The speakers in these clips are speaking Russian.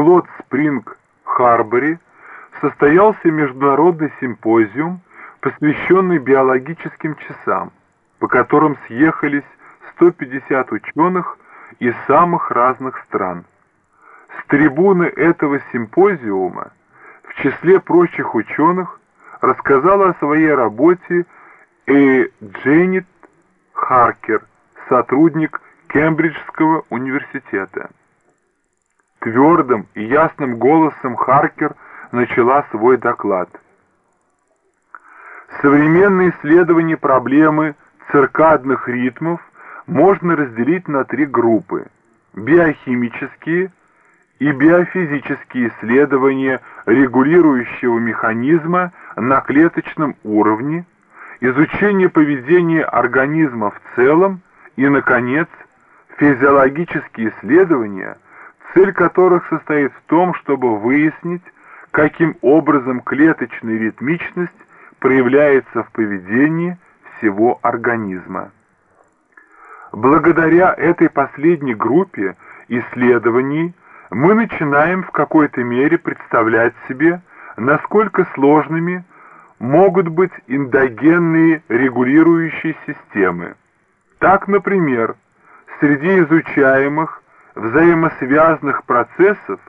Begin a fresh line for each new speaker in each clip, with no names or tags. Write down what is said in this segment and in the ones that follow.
Клод-Спринг-Харборе состоялся международный симпозиум, посвященный биологическим часам, по которым съехались 150 ученых из самых разных стран. С трибуны этого симпозиума в числе прочих ученых рассказала о своей работе и Дженнет Харкер, сотрудник Кембриджского университета. Твердым и ясным голосом Харкер начала свой доклад. Современное исследование проблемы циркадных ритмов можно разделить на три группы – биохимические и биофизические исследования регулирующего механизма на клеточном уровне, изучение поведения организма в целом и, наконец, физиологические исследования, цель которых состоит в том, чтобы выяснить, каким образом клеточная ритмичность проявляется в поведении всего организма. Благодаря этой последней группе исследований мы начинаем в какой-то мере представлять себе, насколько сложными могут быть эндогенные регулирующие системы. Так, например, среди изучаемых взаимосвязанных процессов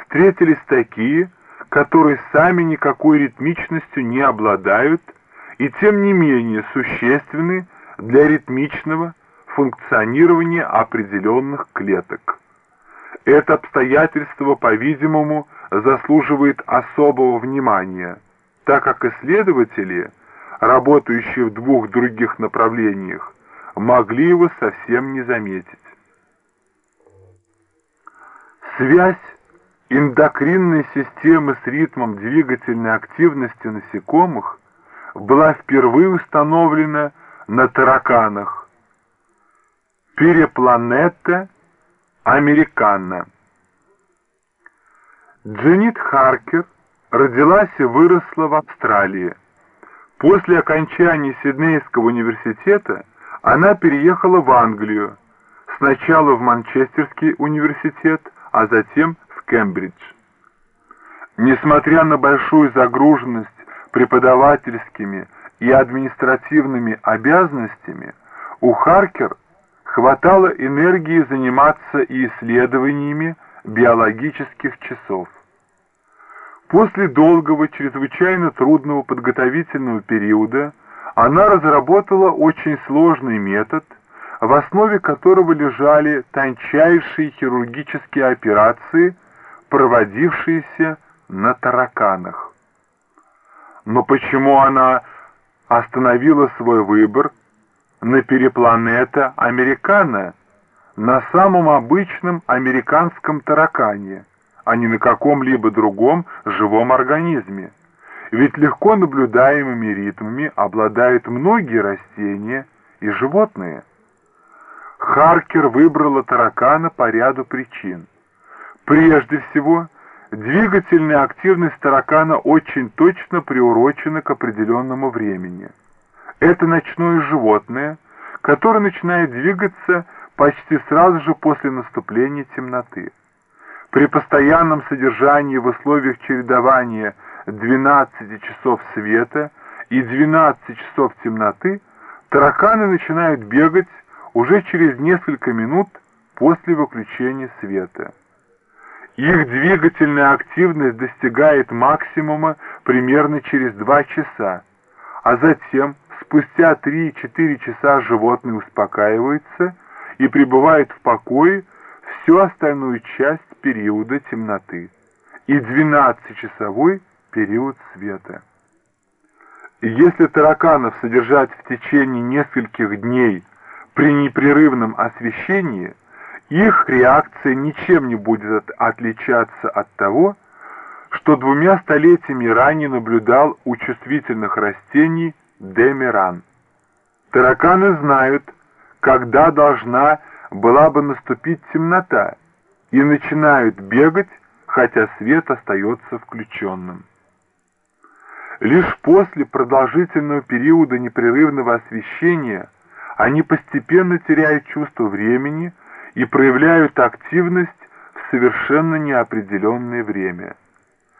встретились такие, которые сами никакой ритмичностью не обладают и тем не менее существенны для ритмичного функционирования определенных клеток. Это обстоятельство, по-видимому, заслуживает особого внимания, так как исследователи, работающие в двух других направлениях, могли его совсем не заметить. Связь эндокринной системы с ритмом двигательной активности насекомых была впервые установлена на тараканах Перепланета Американа. Дженнит Харкер родилась и выросла в Австралии. После окончания Сиднейского университета она переехала в Англию, сначала в Манчестерский университет, а затем в Кембридж. Несмотря на большую загруженность преподавательскими и административными обязанностями, у Харкер хватало энергии заниматься и исследованиями биологических часов. После долгого, чрезвычайно трудного подготовительного периода она разработала очень сложный метод, в основе которого лежали тончайшие хирургические операции, проводившиеся на тараканах. Но почему она остановила свой выбор на перепланета Американа, на самом обычном американском таракане, а не на каком-либо другом живом организме. Ведь легко наблюдаемыми ритмами обладают многие растения и животные. Харкер выбрала таракана по ряду причин. Прежде всего, двигательная активность таракана очень точно приурочена к определенному времени – это ночное животное, которое начинает двигаться почти сразу же после наступления темноты. При постоянном содержании в условиях чередования 12 часов света и 12 часов темноты тараканы начинают бегать уже через несколько минут после выключения света. Их двигательная активность достигает максимума примерно через 2 часа, а затем Спустя 3-4 часа животное успокаивается и пребывает в покое всю остальную часть периода темноты и 12-часовой период света. Если тараканов содержать в течение нескольких дней при непрерывном освещении, их реакция ничем не будет отличаться от того, что двумя столетиями ранее наблюдал у чувствительных растений Демиран. Тараканы знают, когда должна была бы наступить темнота, и начинают бегать, хотя свет остается включенным. Лишь после продолжительного периода непрерывного освещения они постепенно теряют чувство времени и проявляют активность в совершенно неопределенное время –